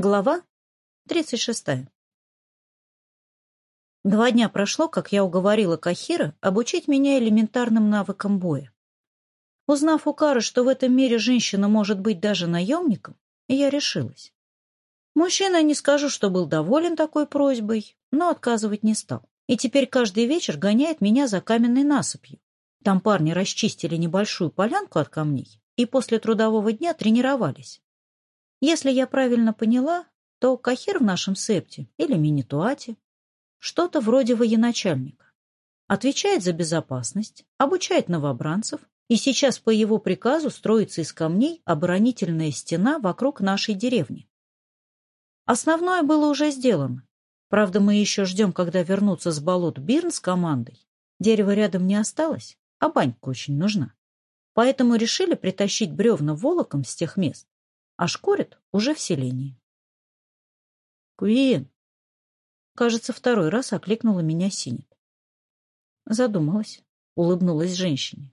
Глава 36. Два дня прошло, как я уговорила Кахира обучить меня элементарным навыкам боя. Узнав у Кары, что в этом мире женщина может быть даже наемником, я решилась. Мужчина, не скажу, что был доволен такой просьбой, но отказывать не стал. И теперь каждый вечер гоняет меня за каменной насыпью. Там парни расчистили небольшую полянку от камней и после трудового дня тренировались. Если я правильно поняла, то Кахир в нашем септе или Минитуате что-то вроде военачальника. Отвечает за безопасность, обучает новобранцев, и сейчас по его приказу строится из камней оборонительная стена вокруг нашей деревни. Основное было уже сделано. Правда, мы еще ждем, когда вернутся с болот Бирн с командой. Дерева рядом не осталось, а банька очень нужна. Поэтому решили притащить бревна волоком с тех мест а шкурят уже в селении. «Куин!» Кажется, второй раз окликнула меня Синет. Задумалась, улыбнулась женщине.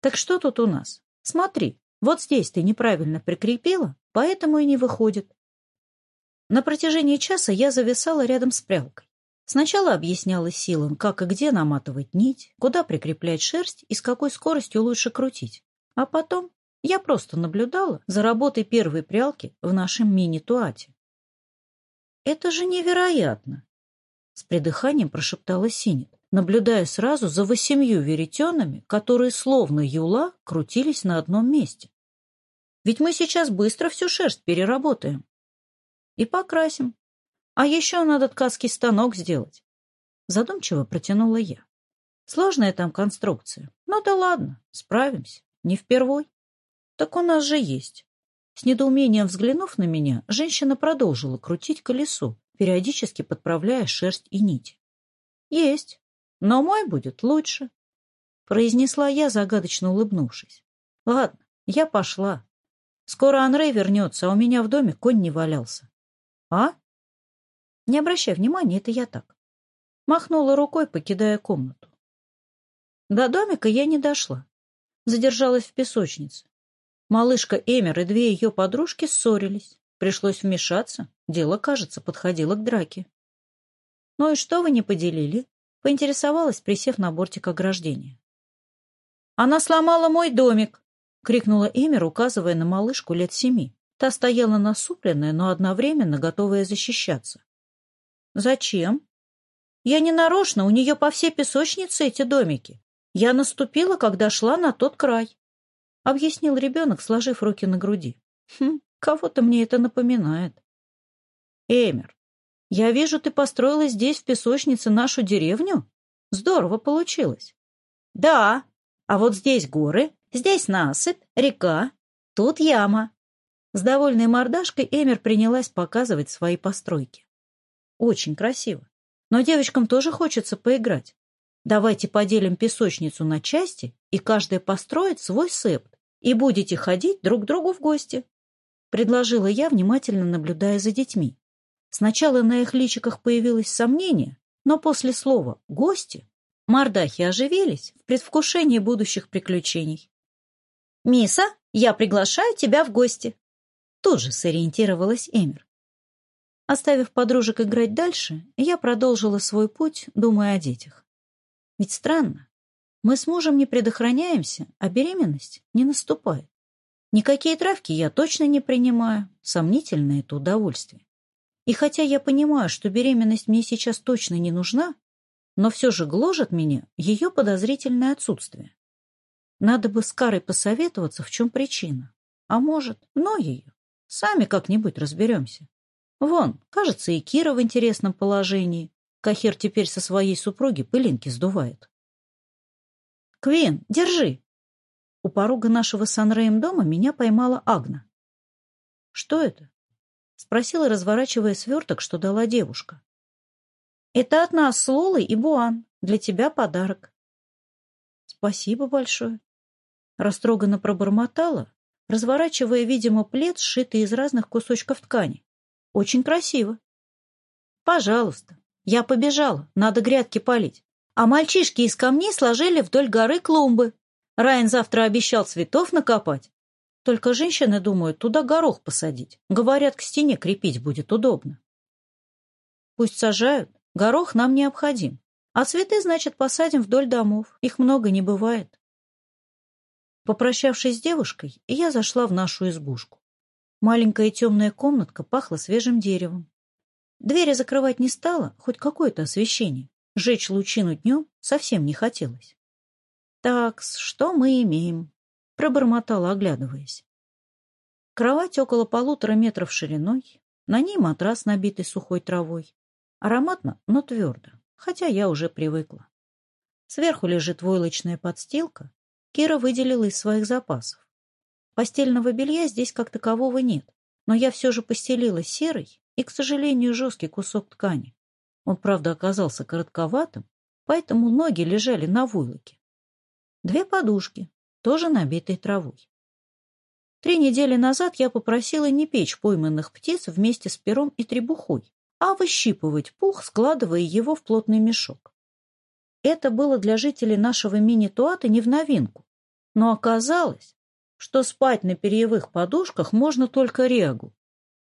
«Так что тут у нас? Смотри, вот здесь ты неправильно прикрепила, поэтому и не выходит». На протяжении часа я зависала рядом с прялкой. Сначала объясняла Силан, как и где наматывать нить, куда прикреплять шерсть и с какой скоростью лучше крутить. А потом я просто наблюдала за работой первой прялки в нашем мини-туате. «Это же невероятно!» — с придыханием прошептала Синит, наблюдая сразу за восемью веретенами, которые словно юла крутились на одном месте. «Ведь мы сейчас быстро всю шерсть переработаем и покрасим. А еще надо ткацкий станок сделать». Задумчиво протянула я. «Сложная там конструкция. Ну да ладно, справимся. Не впервой». «Так у нас же есть». С недоумением взглянув на меня, женщина продолжила крутить колесо, периодически подправляя шерсть и нить. «Есть, но мой будет лучше», — произнесла я, загадочно улыбнувшись. «Ладно, я пошла. Скоро Анрей вернется, а у меня в доме конь не валялся». «А?» «Не обращай внимания, это я так». Махнула рукой, покидая комнату. До домика я не дошла. Задержалась в песочнице. Малышка Эмер и две ее подружки ссорились. Пришлось вмешаться. Дело, кажется, подходило к драке. «Ну и что вы не поделили?» — поинтересовалась, присев на бортик ограждения. «Она сломала мой домик!» — крикнула Эмер, указывая на малышку лет семи. Та стояла насупленная, но одновременно готовая защищаться. «Зачем?» «Я не нарочно, у нее по всей песочнице эти домики. Я наступила, когда шла на тот край. — объяснил ребенок, сложив руки на груди. «Хм, кого-то мне это напоминает». «Эмер, я вижу, ты построила здесь, в песочнице, нашу деревню? Здорово получилось». «Да, а вот здесь горы, здесь насыпь, река, тут яма». С довольной мордашкой Эмер принялась показывать свои постройки. «Очень красиво. Но девочкам тоже хочется поиграть. Давайте поделим песочницу на части, и каждая построит свой сып, и будете ходить друг к другу в гости», — предложила я, внимательно наблюдая за детьми. Сначала на их личиках появилось сомнение, но после слова «гости» мордахи оживились в предвкушении будущих приключений. «Миса, я приглашаю тебя в гости!» Тут же сориентировалась Эмир. Оставив подружек играть дальше, я продолжила свой путь, думая о детях. Ведь странно, мы с мужем не предохраняемся, а беременность не наступает. Никакие травки я точно не принимаю, сомнительное это удовольствие. И хотя я понимаю, что беременность мне сейчас точно не нужна, но все же гложет меня ее подозрительное отсутствие. Надо бы с Карой посоветоваться, в чем причина. А может, но ее. Сами как-нибудь разберемся. Вон, кажется, и Кира в интересном положении. Кахер теперь со своей супруги пылинки сдувает. «Квин, держи!» У порога нашего Санрейм дома меня поймала Агна. «Что это?» — спросила, разворачивая сверток, что дала девушка. «Это от нас с Лолой и Буан. Для тебя подарок». «Спасибо большое». Растроганно пробормотала, разворачивая, видимо, плед, сшитый из разных кусочков ткани. «Очень красиво». «Пожалуйста. Я побежала. Надо грядки полить а мальчишки из камней сложили вдоль горы клумбы. Райан завтра обещал цветов накопать. Только женщины думают, туда горох посадить. Говорят, к стене крепить будет удобно. Пусть сажают. Горох нам необходим. А цветы, значит, посадим вдоль домов. Их много не бывает. Попрощавшись с девушкой, я зашла в нашу избушку. Маленькая темная комнатка пахла свежим деревом. Двери закрывать не стала, хоть какое-то освещение. Жечь лучину днем совсем не хотелось. Так, что мы имеем?» — пробормотала, оглядываясь. Кровать около полутора метров шириной, на ней матрас, набитый сухой травой. Ароматно, но твердо, хотя я уже привыкла. Сверху лежит войлочная подстилка, Кира выделила из своих запасов. Постельного белья здесь как такового нет, но я все же постелила серый и, к сожалению, жесткий кусок ткани, он, правда, оказался коротковатым, поэтому ноги лежали на войлоке. Две подушки, тоже набитые травой. Три недели назад я попросила не печь пойманных птиц вместе с пером и требухой, а выщипывать пух, складывая его в плотный мешок. Это было для жителей нашего мини-туата не в новинку, но оказалось, что спать на перьевых подушках можно только регу.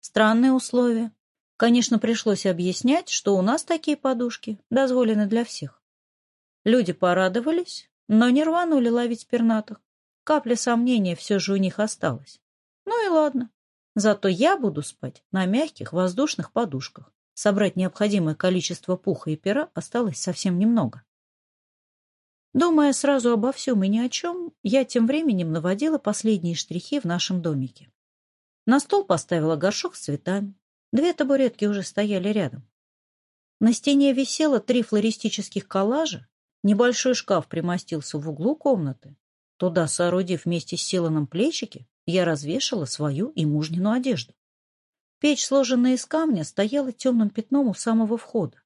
Странные условия. Конечно, пришлось объяснять, что у нас такие подушки дозволены для всех. Люди порадовались, но не рванули ловить пернатых. Капля сомнения все же у них осталась. Ну и ладно. Зато я буду спать на мягких воздушных подушках. Собрать необходимое количество пуха и пера осталось совсем немного. Думая сразу обо всем и ни о чем, я тем временем наводила последние штрихи в нашем домике. На стол поставила горшок с цветами, Две табуретки уже стояли рядом. На стене висело три флористических коллажа, небольшой шкаф примостился в углу комнаты. Туда, соорудив вместе с Силаном плечики, я развешала свою и мужнину одежду. Печь, сложенная из камня, стояла темным пятном у самого входа.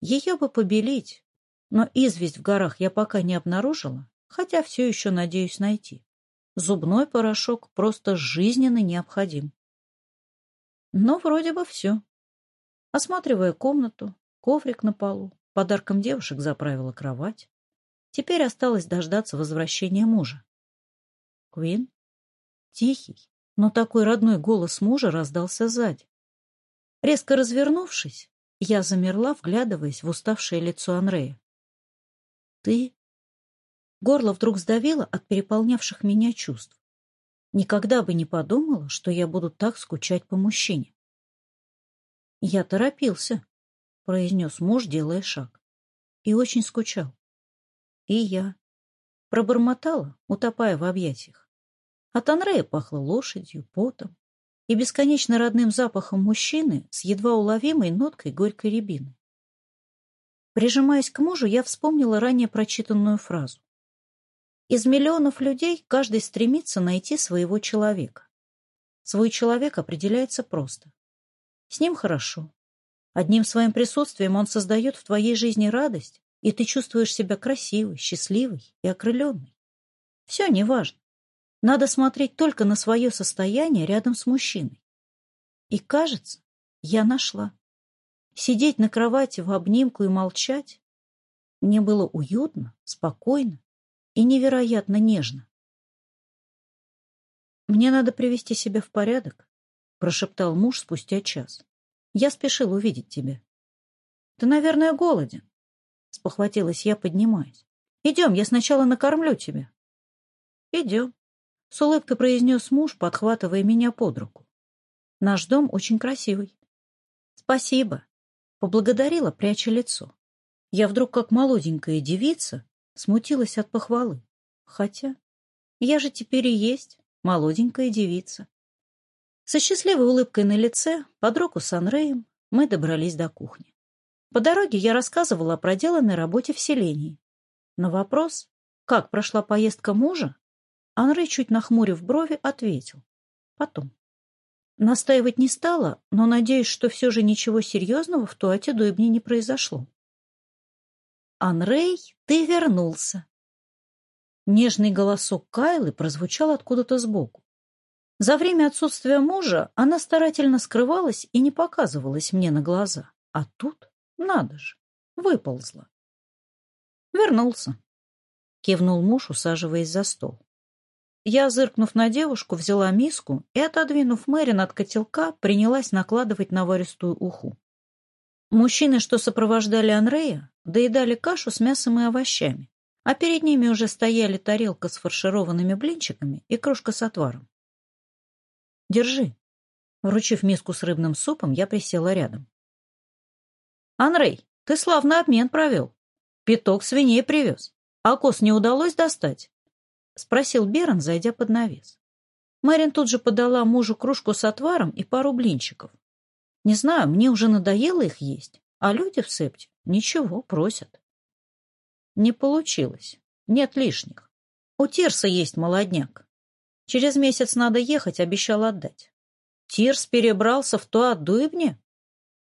Ее бы побелить, но известь в горах я пока не обнаружила, хотя все еще надеюсь найти. Зубной порошок просто жизненно необходим. Но вроде бы все. Осматривая комнату, коврик на полу, подарком девушек заправила кровать. Теперь осталось дождаться возвращения мужа. Квин? Тихий, но такой родной голос мужа раздался сзади. Резко развернувшись, я замерла, вглядываясь в уставшее лицо Анрея. «Ты?» Горло вдруг сдавило от переполнявших меня чувств. Никогда бы не подумала, что я буду так скучать по мужчине. «Я торопился», — произнес муж, делая шаг. И очень скучал. И я. Пробормотала, утопая в объятиях. От Анрея пахло лошадью, потом и бесконечно родным запахом мужчины с едва уловимой ноткой горькой рябины. Прижимаясь к мужу, я вспомнила ранее прочитанную фразу. Из миллионов людей каждый стремится найти своего человека. Свой человек определяется просто. С ним хорошо. Одним своим присутствием он создает в твоей жизни радость, и ты чувствуешь себя красивой, счастливой и окрыленной. Все неважно. Надо смотреть только на свое состояние рядом с мужчиной. И кажется, я нашла. Сидеть на кровати в обнимку и молчать. Мне было уютно, спокойно и невероятно нежно. «Мне надо привести себя в порядок», — прошептал муж спустя час. «Я спешил увидеть тебя». «Ты, наверное, голоден», — спохватилась я, поднимаясь. «Идем, я сначала накормлю тебя». «Идем», — с улыбкой произнес муж, подхватывая меня под руку. «Наш дом очень красивый». «Спасибо», — поблагодарила, пряча лицо. Я вдруг, как молоденькая девица, Смутилась от похвалы. Хотя, я же теперь и есть молоденькая девица. Со счастливой улыбкой на лице, под руку с Анреем, мы добрались до кухни. По дороге я рассказывала о проделанной работе в селении. На вопрос, как прошла поездка мужа, Анрей, чуть нахмурив брови, ответил. Потом. Настаивать не стала, но надеюсь, что все же ничего серьезного в Туате Дуйбне не произошло. Анрей, ты вернулся!» Нежный голосок Кайлы прозвучал откуда-то сбоку. За время отсутствия мужа она старательно скрывалась и не показывалась мне на глаза. А тут, надо же, выползла. «Вернулся», — кивнул муж, усаживаясь за стол. Я, зыркнув на девушку, взяла миску и, отодвинув Мэрин от котелка, принялась накладывать наваристую уху. Мужчины, что сопровождали Анрея, доедали кашу с мясом и овощами, а перед ними уже стояли тарелка с фаршированными блинчиками и кружка с отваром. «Держи». Вручив миску с рыбным супом, я присела рядом. «Анрей, ты славно обмен провел. Питок свиней привез. А кос не удалось достать?» — спросил Берн, зайдя под навес. Мэрин тут же подала мужу кружку с отваром и пару блинчиков, не знаю, мне уже надоело их есть, а люди в септе ничего просят. Не получилось. Нет лишних. У Тирса есть молодняк. Через месяц надо ехать, обещал отдать. Тирс перебрался в Туадуебне?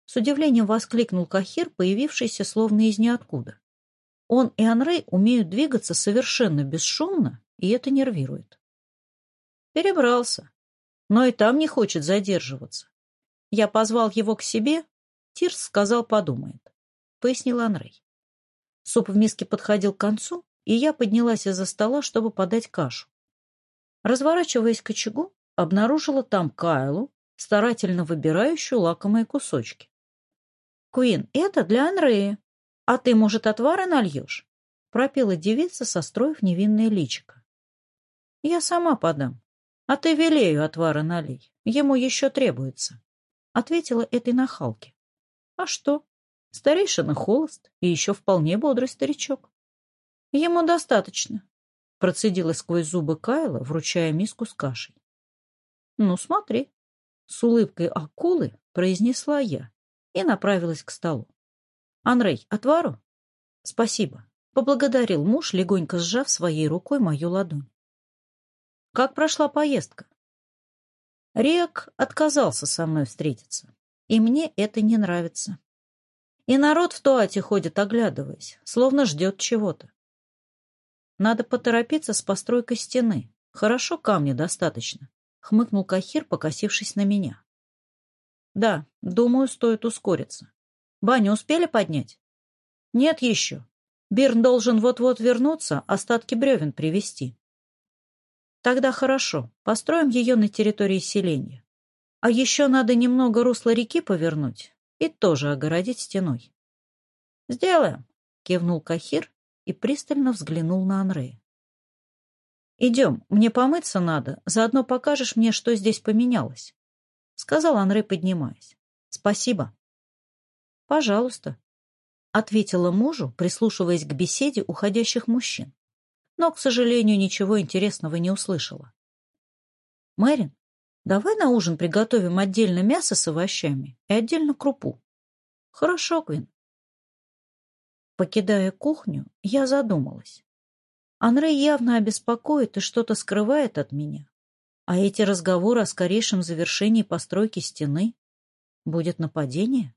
С удивлением воскликнул Кахир, появившийся словно из ниоткуда. Он и Анрей умеют двигаться совершенно бесшумно, и это нервирует. Перебрался, но и там не хочет задерживаться. Я позвал его к себе. Тирс сказал, подумает. Пояснил Анрей. Суп в миске подходил к концу, и я поднялась из-за стола, чтобы подать кашу. Разворачиваясь к очагу, обнаружила там Кайлу, старательно выбирающую лакомые кусочки. «Куин, это для Анрея. А ты, может, отвары нальешь?» — пропела девица, состроив невинное личико. «Я сама подам. А ты велею отвара налей. Ему еще требуется». Ответила этой нахалке. А что? Старейшина холост и еще вполне бодрый старичок. Ему достаточно. Процедила сквозь зубы Кайла, вручая миску с кашей. Ну, смотри. С улыбкой акулы произнесла я и направилась к столу. Анрей, отвару? Спасибо. Поблагодарил муж, легонько сжав своей рукой мою ладонь. Как прошла поездка? Рек отказался со мной встретиться, и мне это не нравится. И народ в Туате ходит, оглядываясь, словно ждет чего-то. Надо поторопиться с постройкой стены. Хорошо, камня достаточно, — хмыкнул Кахир, покосившись на меня. Да, думаю, стоит ускориться. Баню успели поднять? Нет еще. Бирн должен вот-вот вернуться, остатки бревен привезти. Тогда хорошо, построим ее на территории селения. А еще надо немного русло реки повернуть и тоже огородить стеной. — Сделаем, — кивнул Кахир и пристально взглянул на Анрея. — Идем, мне помыться надо, заодно покажешь мне, что здесь поменялось, — сказал Анрей, поднимаясь. — Спасибо. — Пожалуйста, — ответила мужу, прислушиваясь к беседе уходящих мужчин но, к сожалению, ничего интересного не услышала. «Мэрин, давай на ужин приготовим отдельно мясо с овощами и отдельно крупу». «Хорошо, Квин». Покидая кухню, я задумалась. Анрей явно обеспокоит и что-то скрывает от меня. А эти разговоры о скорейшем завершении постройки стены? Будет нападение?